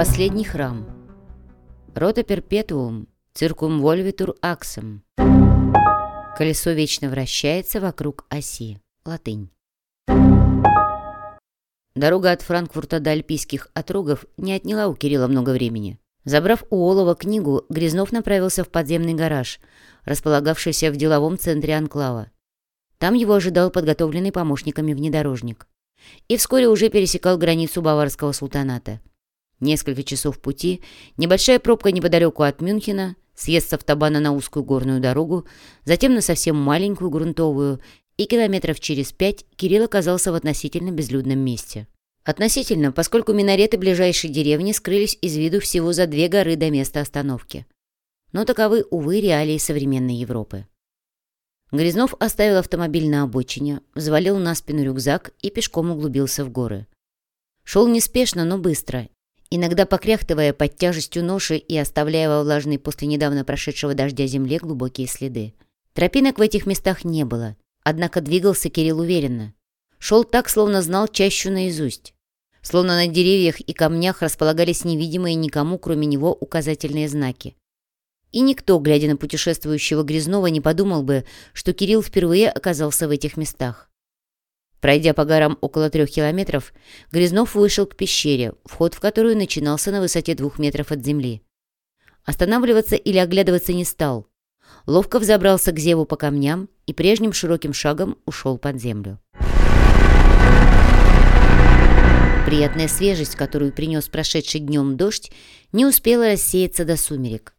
Последний храм. Рота перпетуум, циркум вольвитур аксом. Колесо вечно вращается вокруг оси. Латынь. Дорога от Франкфурта до Альпийских отрогов не отняла у Кирилла много времени. Забрав у Олова книгу, Грязнов направился в подземный гараж, располагавшийся в деловом центре анклава. Там его ожидал подготовленный помощниками внедорожник. И вскоре уже пересекал границу Баварского султаната. Несколько часов пути, небольшая пробка неподалеку от Мюнхена, съезд с автобана на узкую горную дорогу, затем на совсем маленькую грунтовую, и километров через пять Кирилл оказался в относительно безлюдном месте. Относительно, поскольку минареты ближайшей деревни скрылись из виду всего за две горы до места остановки. Но таковы, увы, реалии современной Европы. Грязнов оставил автомобиль на обочине, взвалил на спину рюкзак и пешком углубился в горы. Шел неспешно, но быстро, иногда покряхтывая под тяжестью ноши и оставляя во влажной после недавно прошедшего дождя земле глубокие следы. Тропинок в этих местах не было, однако двигался Кирилл уверенно. Шел так, словно знал чащу наизусть. Словно на деревьях и камнях располагались невидимые никому, кроме него, указательные знаки. И никто, глядя на путешествующего Грязнова, не подумал бы, что Кирилл впервые оказался в этих местах. Пройдя по горам около трех километров, Грязнов вышел к пещере, вход в которую начинался на высоте двух метров от земли. Останавливаться или оглядываться не стал. Ловко взобрался к зеву по камням и прежним широким шагом ушел под землю. Приятная свежесть, которую принес прошедший днем дождь, не успела рассеяться до сумерек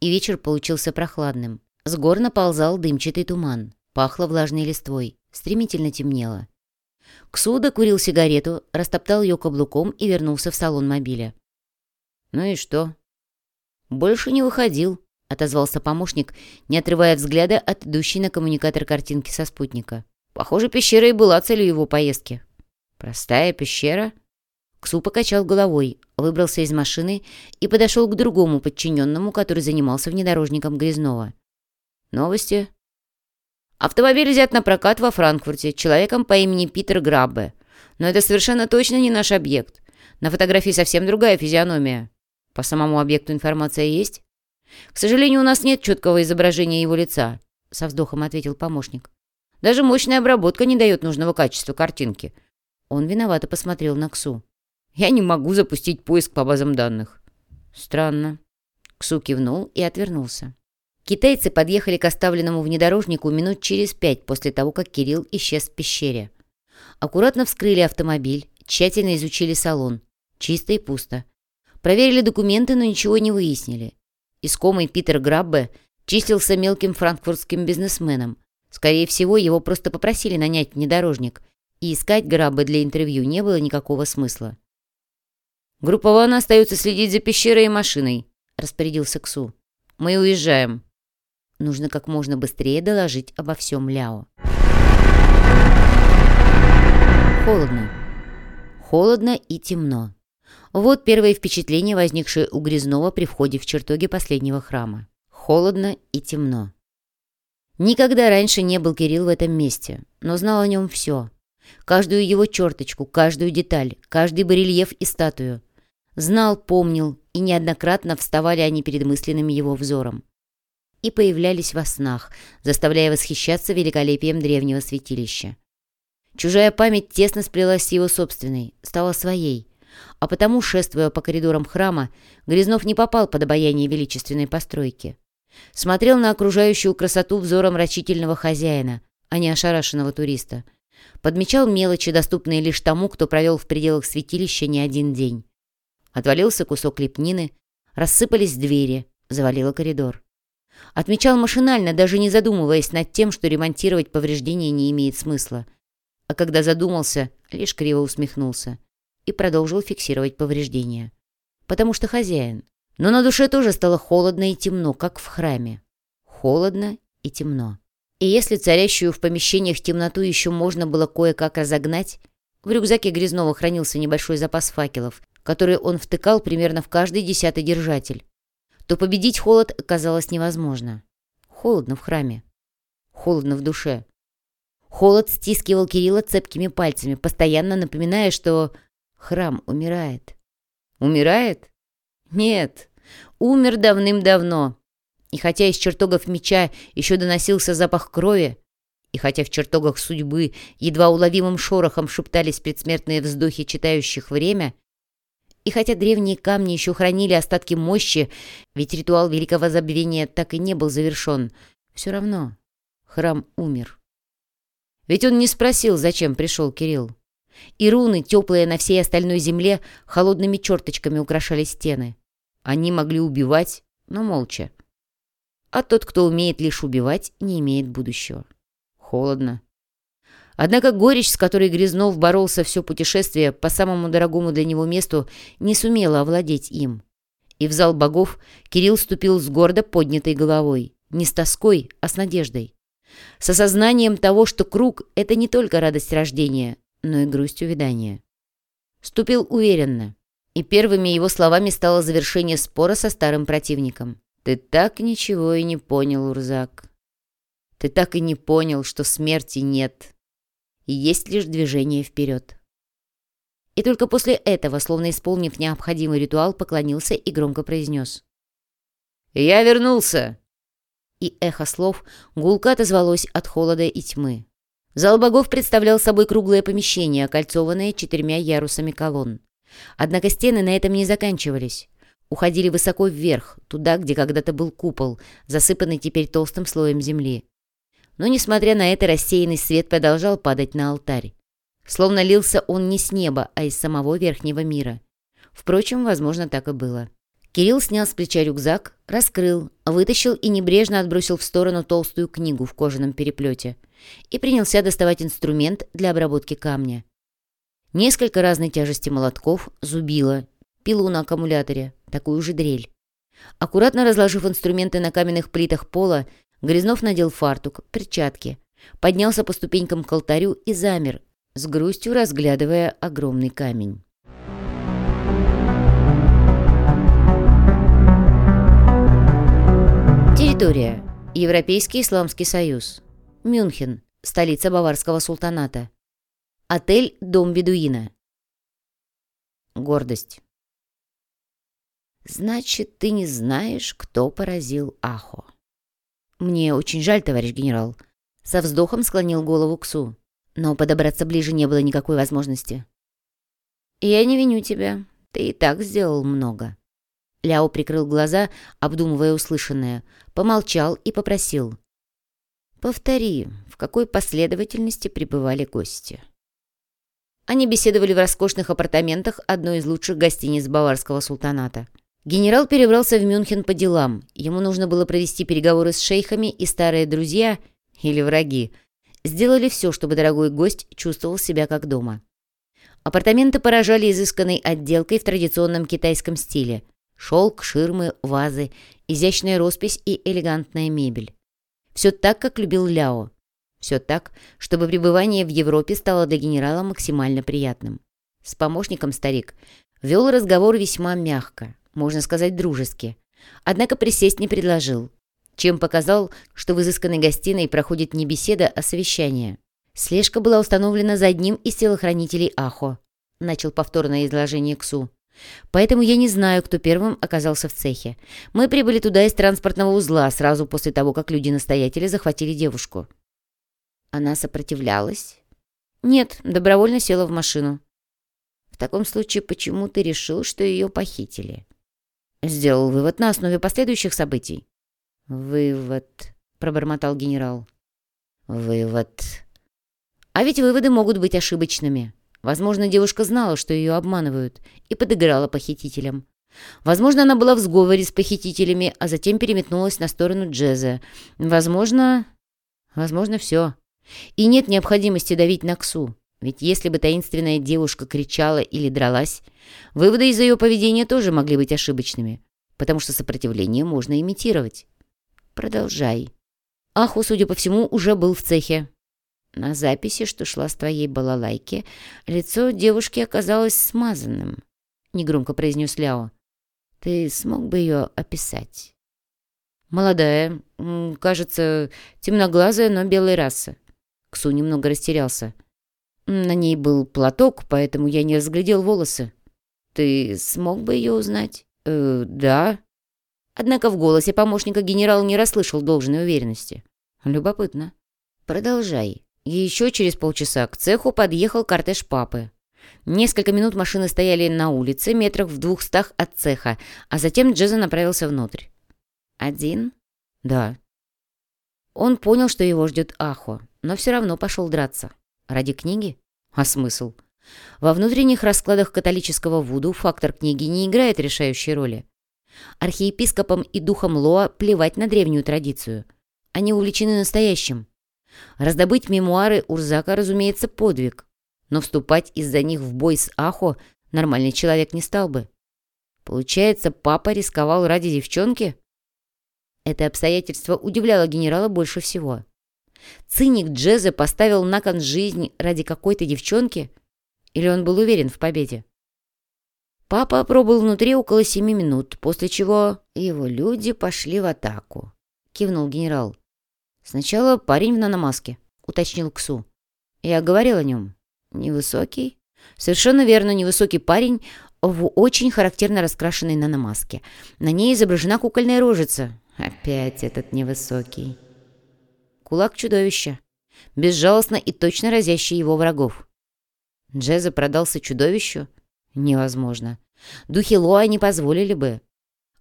и вечер получился прохладным. С гор наползал дымчатый туман, пахло влажной листвой, стремительно темнело. Ксуда курил сигарету, растоптал ее каблуком и вернулся в салон мобиля. «Ну и что?» «Больше не выходил», — отозвался помощник, не отрывая взгляда от идущей на коммуникатор картинки со спутника. «Похоже, пещера и была целью его поездки». «Простая пещера?» Ксу покачал головой, выбрался из машины и подошел к другому подчиненному, который занимался внедорожником Грязнова. «Новости?» «Автомобиль взят на прокат во Франкфурте человеком по имени Питер Граббе. Но это совершенно точно не наш объект. На фотографии совсем другая физиономия. По самому объекту информация есть?» «К сожалению, у нас нет четкого изображения его лица», — со вздохом ответил помощник. «Даже мощная обработка не дает нужного качества картинки». Он виновато посмотрел на Ксу. Я не могу запустить поиск по базам данных». «Странно». Ксу кивнул и отвернулся. Китайцы подъехали к оставленному внедорожнику минут через пять после того, как Кирилл исчез в пещере. Аккуратно вскрыли автомобиль, тщательно изучили салон. Чисто и пусто. Проверили документы, но ничего не выяснили. Искомый Питер Граббе числился мелким франкфуртским бизнесменом. Скорее всего, его просто попросили нанять внедорожник, и искать Граббе для интервью не было никакого смысла. «Группа Вана остается следить за пещерой и машиной», — распорядился Ксу. «Мы уезжаем». Нужно как можно быстрее доложить обо всем Ляо. Холодно. Холодно и темно. Вот первое впечатление, возникшее у Грязнова при входе в чертоги последнего храма. Холодно и темно. Никогда раньше не был Кирилл в этом месте, но знал о нем все. Каждую его черточку, каждую деталь, каждый барельеф и статую. Знал, помнил, и неоднократно вставали они перед мысленным его взором. И появлялись во снах, заставляя восхищаться великолепием древнего святилища. Чужая память тесно сплелась с его собственной, стала своей. А потому, шествуя по коридорам храма, Грязнов не попал под обаяние величественной постройки. Смотрел на окружающую красоту взором рачительного хозяина, а не ошарашенного туриста. Подмечал мелочи, доступные лишь тому, кто провел в пределах святилища не один день. Отвалился кусок лепнины, рассыпались двери, завалило коридор. Отмечал машинально, даже не задумываясь над тем, что ремонтировать повреждения не имеет смысла. А когда задумался, лишь криво усмехнулся и продолжил фиксировать повреждения. Потому что хозяин. Но на душе тоже стало холодно и темно, как в храме. Холодно и темно. И если царящую в помещениях темноту еще можно было кое-как разогнать, в рюкзаке Грязнова хранился небольшой запас факелов, которые он втыкал примерно в каждый десятый держатель, то победить холод оказалось невозможно. Холодно в храме. Холодно в душе. Холод стискивал Кирилла цепкими пальцами, постоянно напоминая, что храм умирает. Умирает? Нет, умер давным-давно. И хотя из чертогов меча еще доносился запах крови, и хотя в чертогах судьбы едва уловимым шорохом шептались предсмертные вздохи читающих время, и хотя древние камни еще хранили остатки мощи, ведь ритуал Великого Забвения так и не был завершен, все равно храм умер. Ведь он не спросил, зачем пришел Кирилл. И руны, теплые на всей остальной земле, холодными черточками украшали стены. Они могли убивать, но молча. А тот, кто умеет лишь убивать, не имеет будущего. Холодно. Однако горечь, с которой Грязнов боролся все путешествие по самому дорогому для него месту, не сумела овладеть им. И в зал богов Кирилл ступил с гордо поднятой головой. Не с тоской, а с надеждой. С осознанием того, что круг — это не только радость рождения, но и грусть увядания. Ступил уверенно, и первыми его словами стало завершение спора со старым противником. «Ты так ничего и не понял, Урзак. Ты так и не понял, что смерти нет, есть лишь движение вперед». И только после этого, словно исполнив необходимый ритуал, поклонился и громко произнес. «Я вернулся!» И эхо слов гулко отозвалось от холода и тьмы. Зал богов представлял собой круглое помещение, окольцованное четырьмя ярусами колонн. Однако стены на этом не заканчивались. Уходили высоко вверх, туда, где когда-то был купол, засыпанный теперь толстым слоем земли. Но, несмотря на это, рассеянный свет продолжал падать на алтарь. Словно лился он не с неба, а из самого верхнего мира. Впрочем, возможно, так и было. Кирилл снял с плеча рюкзак, раскрыл, вытащил и небрежно отбросил в сторону толстую книгу в кожаном переплете и принялся доставать инструмент для обработки камня. Несколько разной тяжести молотков, зубила, пилу на аккумуляторе, такую же дрель. Аккуратно разложив инструменты на каменных плитах пола, Грязнов надел фартук, перчатки, поднялся по ступенькам к алтарю и замер, с грустью разглядывая огромный камень. Территория. Европейский Исламский Союз. Мюнхен. Столица Баварского султаната. Отель «Дом Бедуина». Гордость. «Значит, ты не знаешь, кто поразил Ахо?» «Мне очень жаль, товарищ генерал». Со вздохом склонил голову Ксу. Но подобраться ближе не было никакой возможности. «Я не виню тебя. Ты и так сделал много». Ляо прикрыл глаза, обдумывая услышанное, помолчал и попросил. «Повтори, в какой последовательности прибывали гости?» Они беседовали в роскошных апартаментах одной из лучших гостиниц Баварского султаната. Генерал перебрался в Мюнхен по делам. Ему нужно было провести переговоры с шейхами, и старые друзья, или враги, сделали все, чтобы дорогой гость чувствовал себя как дома. Апартаменты поражали изысканной отделкой в традиционном китайском стиле. Шелк, ширмы, вазы, изящная роспись и элегантная мебель. Все так, как любил Ляо. Все так, чтобы пребывание в Европе стало для генерала максимально приятным. С помощником старик вел разговор весьма мягко, можно сказать дружески. Однако присесть не предложил, чем показал, что в изысканной гостиной проходит не беседа, а совещание. Слежка была установлена за одним из телохранителей Ахо. Начал повторное изложение Ксу. Поэтому я не знаю, кто первым оказался в цехе. Мы прибыли туда из транспортного узла сразу после того, как люди-настоятели захватили девушку. Она сопротивлялась? Нет, добровольно села в машину. В таком случае, почему ты решил, что ее похитили? Сделал вывод на основе последующих событий. Вывод, пробормотал генерал. Вывод. А ведь выводы могут быть ошибочными. Возможно, девушка знала, что ее обманывают, и подыграла похитителям. Возможно, она была в сговоре с похитителями, а затем переметнулась на сторону Джеза. Возможно... Возможно, все. И нет необходимости давить на Ксу. Ведь если бы таинственная девушка кричала или дралась, выводы из ее поведения тоже могли быть ошибочными, потому что сопротивление можно имитировать. Продолжай. Аху, судя по всему, уже был в цехе. На записи, что шла с твоей балалайки, лицо девушки оказалось смазанным, — негромко произнес Ляо. Ты смог бы ее описать? Молодая, кажется, темноглазая, но белой расы. Ксу немного растерялся. На ней был платок, поэтому я не разглядел волосы. Ты смог бы ее узнать? «Э, да». Однако в голосе помощника генерал не расслышал должной уверенности. «Любопытно». «Продолжай». Еще через полчаса к цеху подъехал кортеж папы. Несколько минут машины стояли на улице, метрах в двухстах от цеха, а затем Джеза направился внутрь. «Один?» «Да». Он понял, что его ждет Ахо, но все равно пошел драться. Ради книги? А смысл? Во внутренних раскладах католического Вуду фактор книги не играет решающей роли. Архиепископам и духам Лоа плевать на древнюю традицию. Они увлечены настоящим. Раздобыть мемуары Урзака, разумеется, подвиг. Но вступать из-за них в бой с Ахо нормальный человек не стал бы. Получается, папа рисковал ради девчонки? Это обстоятельство удивляло генерала больше всего. Циник Джезе поставил на кон жизнь ради какой-то девчонки? Или он был уверен в победе? Папа пробыл внутри около семи минут, после чего его люди пошли в атаку. Кивнул генерал. Сначала парень в наномаске, уточнил Ксу. Я говорил о нем. Невысокий? Совершенно верно, невысокий парень в очень характерно раскрашенной наномаске. На ней изображена кукольная рожица. Опять этот невысокий. Кулак чудовища. Безжалостно и точно разящий его врагов. Джеза продался чудовищу? Невозможно. Духи Лоа не позволили бы.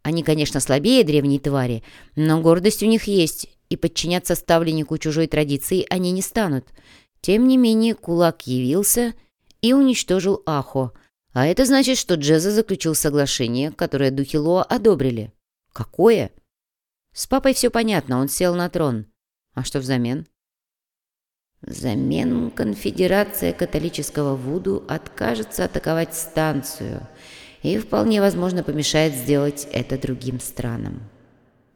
Они, конечно, слабее древней твари, но гордость у них есть, и подчиняться ставленнику чужой традиции они не станут. Тем не менее, кулак явился и уничтожил Ахо, а это значит, что Джеза заключил соглашение, которое духи Лоа одобрили. Какое? С папой все понятно, он сел на трон. А что взамен? Взамен конфедерация католического Вуду откажется атаковать станцию и вполне возможно помешает сделать это другим странам.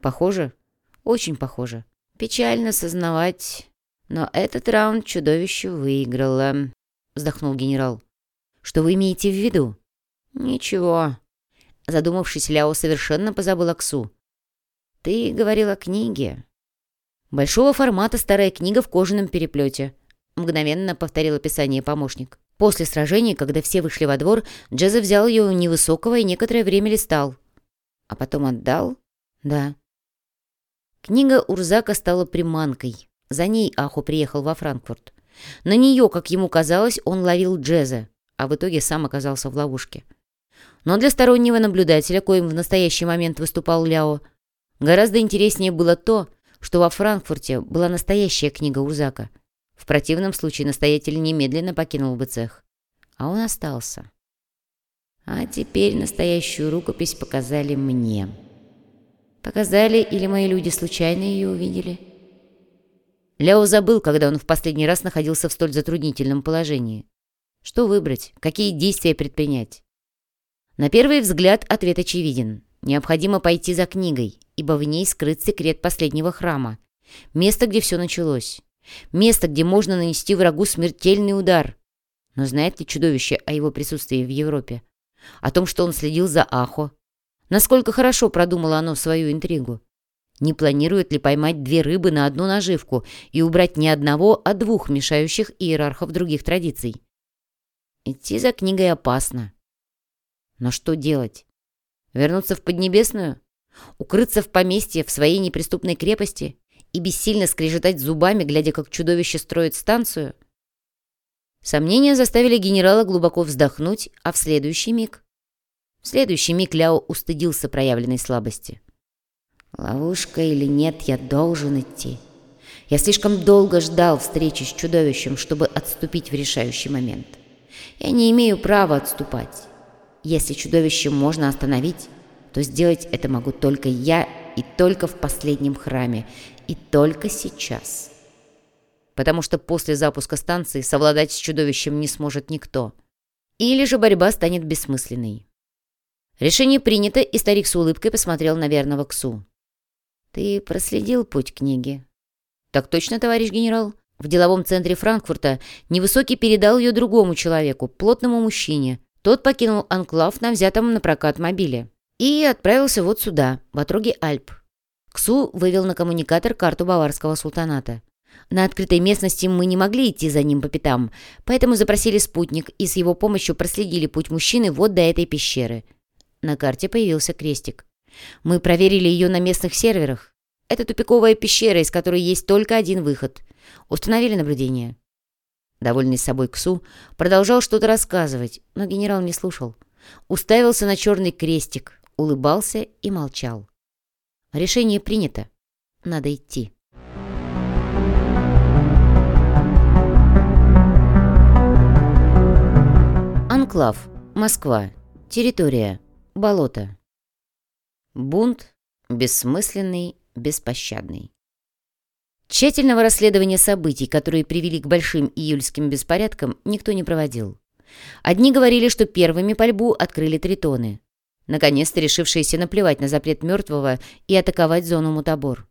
Похоже? Очень похоже. Печально сознавать, но этот раунд чудовище выиграло, вздохнул генерал. Что вы имеете в виду? Ничего. Задумавшись, Ляо совершенно позабыл Аксу. Ты говорил о книге. Большого формата старая книга в кожаном переплете. Мгновенно повторил описание помощник. После сражения, когда все вышли во двор, Джеза взял ее у невысокого и некоторое время листал. А потом отдал? Да. Книга Урзака стала приманкой. За ней Аху приехал во Франкфурт. На нее, как ему казалось, он ловил Джеза, а в итоге сам оказался в ловушке. Но для стороннего наблюдателя, коим в настоящий момент выступал Ляо, гораздо интереснее было то, что во Франкфурте была настоящая книга Урзака. В противном случае настоятель немедленно покинул бы цех. А он остался. А теперь настоящую рукопись показали мне. Показали или мои люди случайно ее увидели? Ляо забыл, когда он в последний раз находился в столь затруднительном положении. Что выбрать? Какие действия предпринять? На первый взгляд ответ очевиден. Необходимо пойти за книгой, ибо в ней скрыт секрет последнего храма. Место, где все началось. Место, где можно нанести врагу смертельный удар. Но знает ли чудовище о его присутствии в Европе? О том, что он следил за Ахо? Насколько хорошо продумало оно свою интригу? Не планирует ли поймать две рыбы на одну наживку и убрать не одного, а двух мешающих иерархов других традиций? Идти за книгой опасно. Но что делать? Вернуться в Поднебесную? Укрыться в поместье, в своей неприступной крепости? И бессильно скрежетать зубами, глядя, как чудовище строит станцию? Сомнения заставили генерала глубоко вздохнуть, а в следующий миг... В следующий миг Ляо устыдился проявленной слабости. «Ловушка или нет, я должен идти. Я слишком долго ждал встречи с чудовищем, чтобы отступить в решающий момент. Я не имею права отступать. Если чудовище можно остановить, то сделать это могу только я и только в последнем храме, и только сейчас. Потому что после запуска станции совладать с чудовищем не сможет никто. Или же борьба станет бессмысленной. Решение принято, и старик с улыбкой посмотрел на верного Ксу. «Ты проследил путь книги?» «Так точно, товарищ генерал?» В деловом центре Франкфурта Невысокий передал ее другому человеку, плотному мужчине, тот покинул анклав на взятом на прокат мобиле и отправился вот сюда, в отроге Альп. Ксу вывел на коммуникатор карту Баварского султаната. На открытой местности мы не могли идти за ним по пятам, поэтому запросили спутник и с его помощью проследили путь мужчины вот до этой пещеры. На карте появился крестик. Мы проверили ее на местных серверах. Это тупиковая пещера, из которой есть только один выход. Установили наблюдение. Довольный собой Ксу продолжал что-то рассказывать, но генерал не слушал. Уставился на черный крестик, улыбался и молчал. Решение принято. Надо идти. Анклав. Москва. Территория. Болото. Бунт. Бессмысленный, беспощадный. Тщательного расследования событий, которые привели к большим июльским беспорядкам, никто не проводил. Одни говорили, что первыми пальбу открыли тритоны, наконец-то решившиеся наплевать на запрет мертвого и атаковать зону мутабор.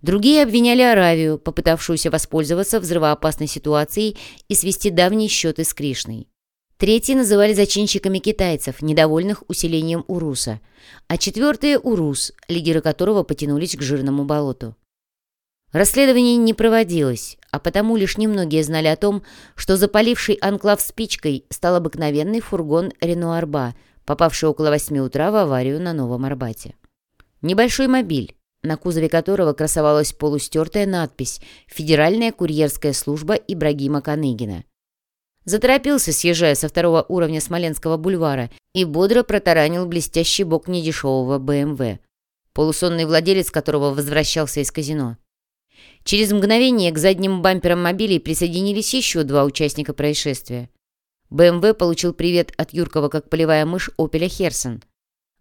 Другие обвиняли Аравию, попытавшуюся воспользоваться взрывоопасной ситуацией и свести давние счеты с Кришной. Третьи называли зачинщиками китайцев, недовольных усилением Уруса, а четвертые – Урус, лидеры которого потянулись к жирному болоту. Расследование не проводилось, а потому лишь немногие знали о том, что запаливший анклав спичкой стал обыкновенный фургон Ренуарба, попавший около восьми утра в аварию на Новом Арбате. Небольшой мобиль, на кузове которого красовалась полустертая надпись «Федеральная курьерская служба Ибрагима Каныгина». Заторопился, съезжая со второго уровня Смоленского бульвара, и бодро протаранил блестящий бок недешевого БМВ, полусонный владелец которого возвращался из казино. Через мгновение к задним бамперам мобилей присоединились еще два участника происшествия. БМВ получил привет от Юркова как полевая мышь «Опеля Херсон».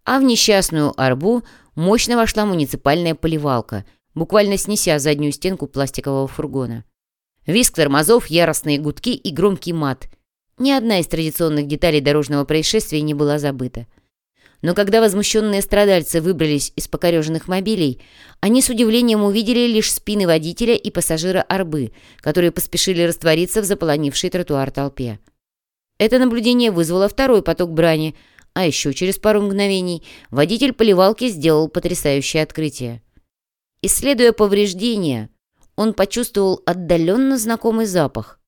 А в несчастную арбу мощно вошла муниципальная поливалка, буквально снеся заднюю стенку пластикового фургона. Виск тормозов, яростные гудки и громкий мат. Ни одна из традиционных деталей дорожного происшествия не была забыта. Но когда возмущенные страдальцы выбрались из покореженных мобилей, они с удивлением увидели лишь спины водителя и пассажира Арбы, которые поспешили раствориться в заполонившей тротуар толпе. Это наблюдение вызвало второй поток брани, а еще через пару мгновений водитель поливалки сделал потрясающее открытие. Исследуя повреждения, он почувствовал отдаленно знакомый запах.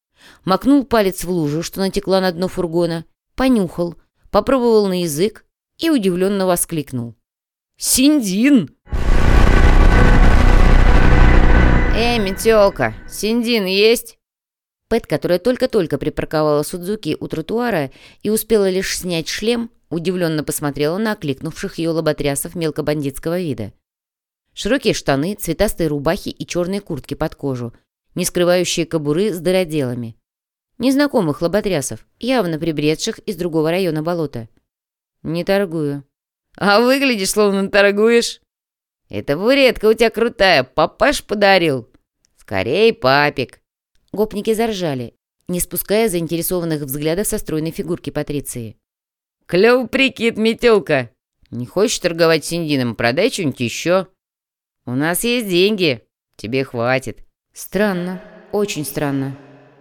Макнул палец в лужу, что натекла на дно фургона, понюхал, попробовал на язык, и удивленно воскликнул. «Синдин!» «Эй, метелка, Синдин есть?» Пэт, которая только-только припарковала Судзуки у тротуара и успела лишь снять шлем, удивленно посмотрела на окликнувших ее лоботрясов мелкобандитского вида. Широкие штаны, цветастые рубахи и черные куртки под кожу, не скрывающие кобуры с дыроделами. Незнакомых лоботрясов, явно прибредших из другого района болота. «Не торгую». «А выглядишь, словно торгуешь». «Это буретка у тебя крутая, папаш подарил». «Скорей, папик». Гопники заржали, не спуская заинтересованных взглядов со стройной фигурки Патриции. «Клёв прикид, метелка! Не хочешь торговать синдином, продай что-нибудь еще. У нас есть деньги, тебе хватит». Странно, очень странно.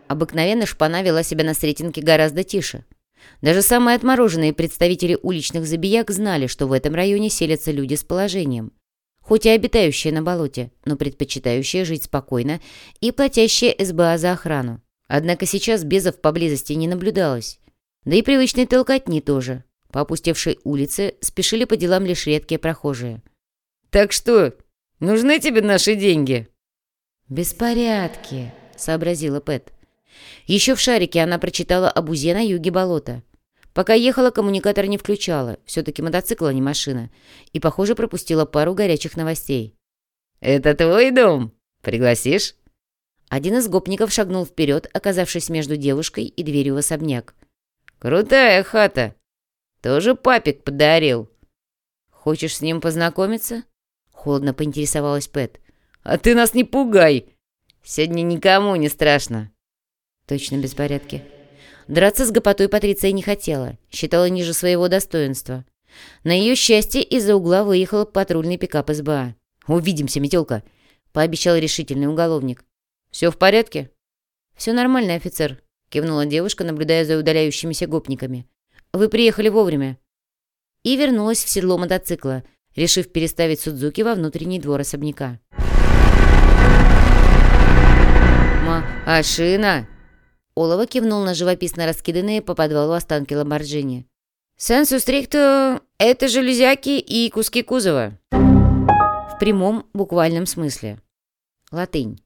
Обыкновенно шпана вела себя на Сретенке гораздо тише. Даже самые отмороженные представители уличных забияк знали, что в этом районе селятся люди с положением. Хоть и обитающие на болоте, но предпочитающие жить спокойно и платящие СБА за охрану. Однако сейчас безов поблизости не наблюдалось. Да и привычной толкотни тоже. По опустевшей улице спешили по делам лишь редкие прохожие. «Так что, нужны тебе наши деньги?» «Беспорядки», — сообразила Пэт. Еще в шарике она прочитала об узе на юге болота. Пока ехала, коммуникатор не включала. Все-таки мотоцикл, а не машина. И, похоже, пропустила пару горячих новостей. «Это твой дом? Пригласишь?» Один из гопников шагнул вперед, оказавшись между девушкой и дверью в особняк. «Крутая хата. Тоже папик подарил». «Хочешь с ним познакомиться?» Холодно поинтересовалась Пэт. «А ты нас не пугай! Сегодня никому не страшно. Точно беспорядки. Драться с гопотой Патриция не хотела, считала ниже своего достоинства. На ее счастье из-за угла выехал патрульный пикап СБА. «Увидимся, метелка», — пообещал решительный уголовник. «Все в порядке?» «Все нормально, офицер», — кивнула девушка, наблюдая за удаляющимися гопниками. «Вы приехали вовремя». И вернулась в седло мотоцикла, решив переставить Судзуки во внутренний двор особняка. «Машина!» Олова кивнул на живописно раскиданные по подвалу останки Ламборджини. Сенсу стрикто — это железяки и куски кузова. В прямом, буквальном смысле. Латынь.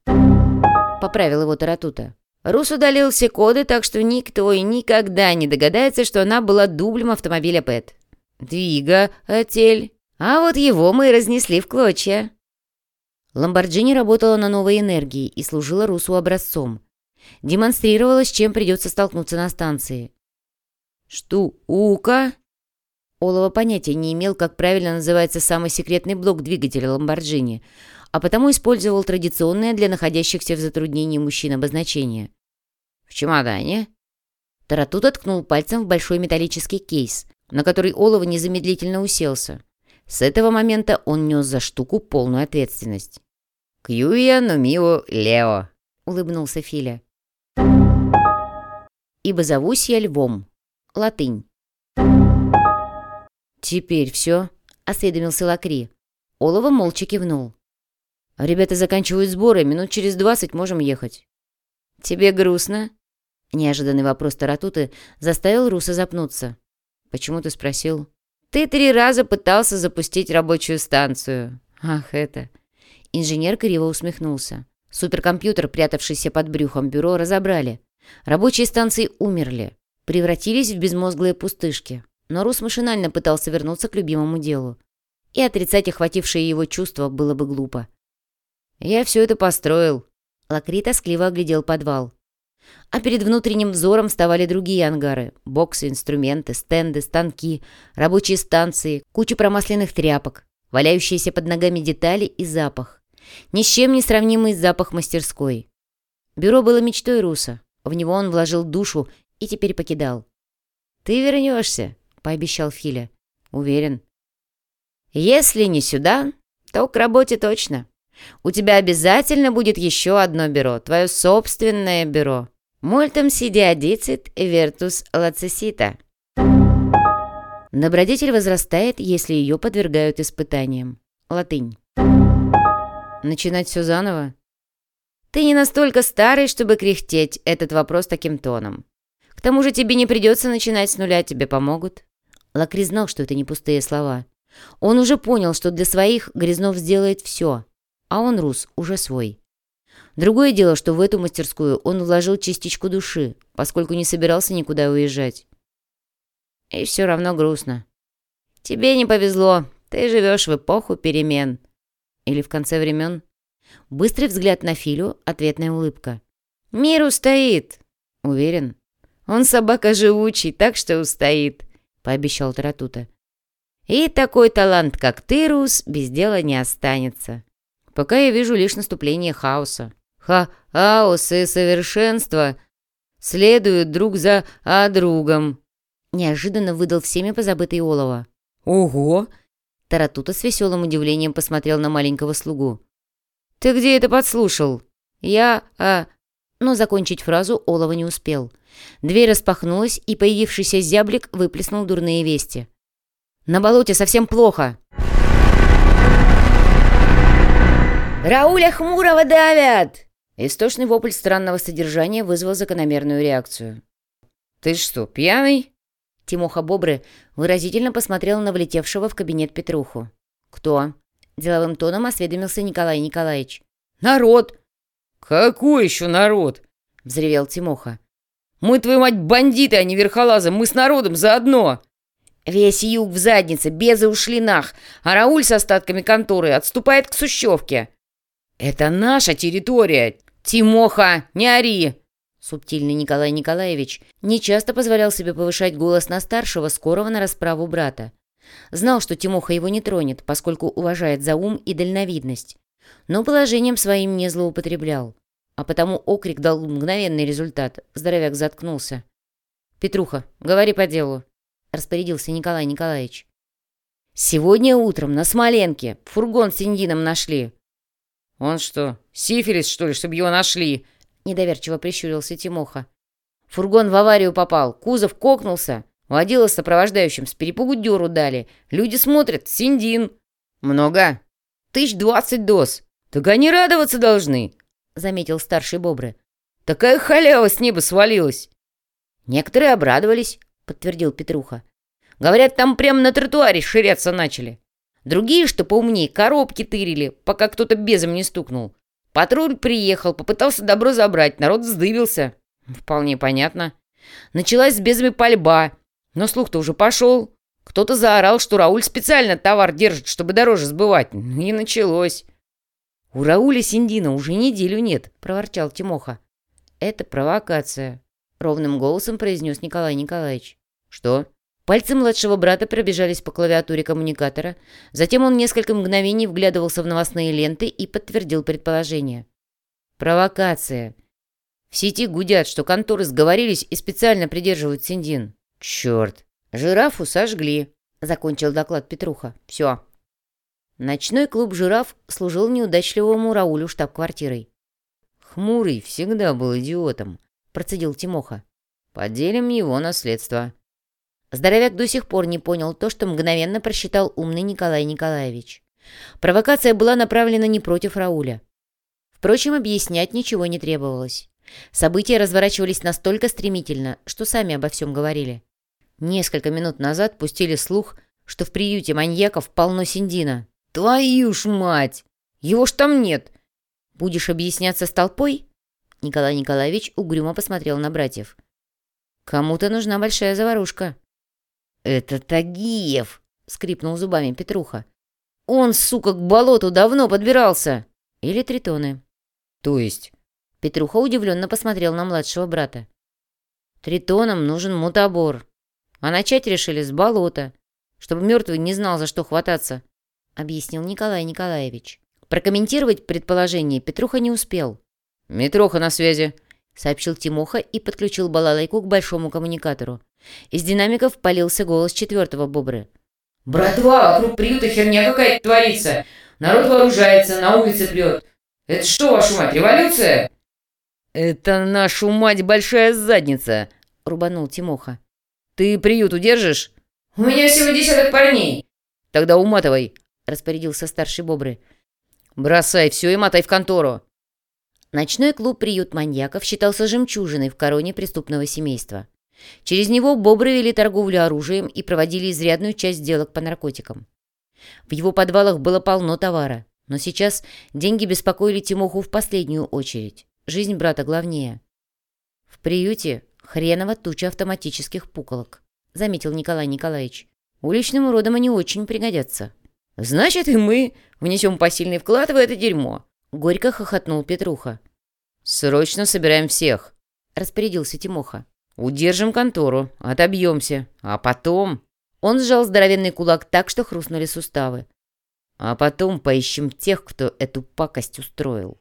Поправил его Таратута. Рус удалил все коды, так что никто и никогда не догадается, что она была дублем автомобиля Пэт. Двигатель. А вот его мы разнесли в клочья. Ламборджини работала на новой энергии и служила Русу образцом. Демонстрировала, с чем придется столкнуться на станции. «Штука?» Олова понятия не имел, как правильно называется самый секретный блок двигателя Ламборджини, а потому использовал традиционное для находящихся в затруднении мужчин обозначение. «В чемодане?» Таратут откнул пальцем в большой металлический кейс, на который Олова незамедлительно уселся. С этого момента он нес за штуку полную ответственность. «Кьюя Нумио Лео», — улыбнулся Филя. «Ибо зовусь я львом. Латынь». «Теперь все», — осведомился Лакри. Олова молча кивнул. «Ребята заканчивают сборы, минут через двадцать можем ехать». «Тебе грустно?» Неожиданный вопрос Таратуты заставил Руса запнуться. «Почему ты спросил?» «Ты три раза пытался запустить рабочую станцию». «Ах, это...» Инженер криво усмехнулся. Суперкомпьютер, прятавшийся под брюхом бюро, разобрали. Рабочие станции умерли, превратились в безмозглые пустышки. Но Рус машинально пытался вернуться к любимому делу. И отрицать охватившее его чувство было бы глупо. «Я все это построил». Лакри тоскливо оглядел подвал. А перед внутренним взором вставали другие ангары. Боксы, инструменты, стенды, станки, рабочие станции, куча промасленных тряпок, валяющиеся под ногами детали и запах. Ни с чем не сравнимый запах мастерской. Бюро было мечтой Руса. В него он вложил душу и теперь покидал. «Ты вернешься», — пообещал Филя. «Уверен». «Если не сюда, то к работе точно. У тебя обязательно будет еще одно бюро, твое собственное бюро. Мультом сидя дицит вертус лацесита». Добродетель возрастает, если ее подвергают испытаниям. Латынь. Начинать все заново? Ты не настолько старый, чтобы кряхтеть этот вопрос таким тоном. К тому же тебе не придется начинать с нуля, тебе помогут. Лакри знал, что это не пустые слова. Он уже понял, что для своих Грязнов сделает все, а он, Рус, уже свой. Другое дело, что в эту мастерскую он вложил частичку души, поскольку не собирался никуда уезжать. И все равно грустно. Тебе не повезло, ты живешь в эпоху перемен. Или в конце времен. Быстрый взгляд на Филю, ответная улыбка. «Мир устоит!» «Уверен?» «Он собака живучий, так что устоит», — пообещал Таратута. «И такой талант, как ты, Рус, без дела не останется. Пока я вижу лишь наступление хаоса. Ха-хаос и совершенство следуют друг за а другом», — неожиданно выдал всеми позабытый олова. «Ого!» Таратута с веселым удивлением посмотрел на маленького слугу. «Ты где это подслушал?» «Я... а...» Но закончить фразу Олова не успел. Дверь распахнулась, и появившийся зяблик выплеснул дурные вести. «На болоте совсем плохо!» «Рауля Хмурого давят!» Истошный вопль странного содержания вызвал закономерную реакцию. «Ты что, пьяный?» Тимоха Бобры выразительно посмотрел на влетевшего в кабинет Петруху. «Кто?» – деловым тоном осведомился Николай Николаевич. «Народ!» «Какой еще народ?» – взревел Тимоха. «Мы, твою мать, бандиты, а не верхолазы! Мы с народом заодно!» «Весь юг в заднице, безы ушли нах, а Рауль с остатками конторы отступает к Сущевке!» «Это наша территория! Тимоха, не ори!» Субтильный Николай Николаевич нечасто позволял себе повышать голос на старшего, скорого на расправу брата. Знал, что Тимоха его не тронет, поскольку уважает за ум и дальновидность. Но положением своим не злоупотреблял. А потому окрик дал мгновенный результат. Здоровяк заткнулся. «Петруха, говори по делу», — распорядился Николай Николаевич. «Сегодня утром на Смоленке фургон с индином нашли». «Он что, сифилис, что ли, чтобы его нашли?» Недоверчиво прищурился Тимоха. Фургон в аварию попал, кузов кокнулся. Водила с сопровождающим с перепугу дёру дали. Люди смотрят, синдин. Много? Тысяч двадцать доз. Так они радоваться должны, заметил старший бобры. Такая халява с неба свалилась. Некоторые обрадовались, подтвердил Петруха. Говорят, там прямо на тротуаре ширяться начали. Другие, что поумнее, коробки тырили, пока кто-то безом не стукнул. Патруль приехал, попытался добро забрать, народ вздыбился. Вполне понятно. Началась с безами пальба, но слух-то уже пошел. Кто-то заорал, что Рауль специально товар держит, чтобы дороже сбывать. И началось. «У Рауля Синдина уже неделю нет», — проворчал Тимоха. «Это провокация», — ровным голосом произнес Николай Николаевич. «Что?» Пальцы младшего брата пробежались по клавиатуре коммуникатора, затем он несколько мгновений вглядывался в новостные ленты и подтвердил предположение. «Провокация. В сети гудят, что конторы сговорились и специально придерживают Синдин. Черт! Жирафу сожгли», — закончил доклад Петруха. «Все». Ночной клуб «Жираф» служил неудачливому Раулю штаб-квартирой. «Хмурый всегда был идиотом», — процедил Тимоха. «Поделим его наследство». Здоровяк до сих пор не понял то, что мгновенно просчитал умный Николай Николаевич. Провокация была направлена не против Рауля. Впрочем, объяснять ничего не требовалось. События разворачивались настолько стремительно, что сами обо всем говорили. Несколько минут назад пустили слух, что в приюте маньяков полно синдина. «Твою ж мать! Его ж там нет!» «Будешь объясняться с толпой?» Николай Николаевич угрюмо посмотрел на братьев. «Кому-то нужна большая заварушка». «Это Тагиев!» — скрипнул зубами Петруха. «Он, сука, к болоту давно подбирался!» «Или тритоны». «То есть?» Петруха удивленно посмотрел на младшего брата. «Тритонам нужен мутабор. А начать решили с болота, чтобы мертвый не знал, за что хвататься», — объяснил Николай Николаевич. Прокомментировать предположение Петруха не успел. «Митроха на связи», — сообщил Тимоха и подключил балалайку к большому коммуникатору. Из динамиков полился голос четвертого бобры. «Братва, вокруг приюта херня какая-то творится. Народ вооружается, на улице прет. Это что, вашу мать, революция?» «Это нашу мать большая задница!» — рубанул Тимоха. «Ты приют удержишь?» «У меня всего десяток парней!» «Тогда уматывай!» — распорядился старший бобры. «Бросай все и мотай в контору!» Ночной клуб «Приют маньяков» считался жемчужиной в короне преступного семейства. Через него бобры вели торговлю оружием и проводили изрядную часть сделок по наркотикам. В его подвалах было полно товара, но сейчас деньги беспокоили Тимоху в последнюю очередь. Жизнь брата главнее. В приюте хреново туча автоматических пуколок, заметил Николай Николаевич. Уличным уродам они очень пригодятся. Значит, и мы внесем посильный вклад в это дерьмо. Горько хохотнул Петруха. «Срочно собираем всех», — распорядился Тимоха. Удержим контору, отобьемся, а потом...» Он сжал здоровенный кулак так, что хрустнули суставы. «А потом поищем тех, кто эту пакость устроил».